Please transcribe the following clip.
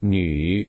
女。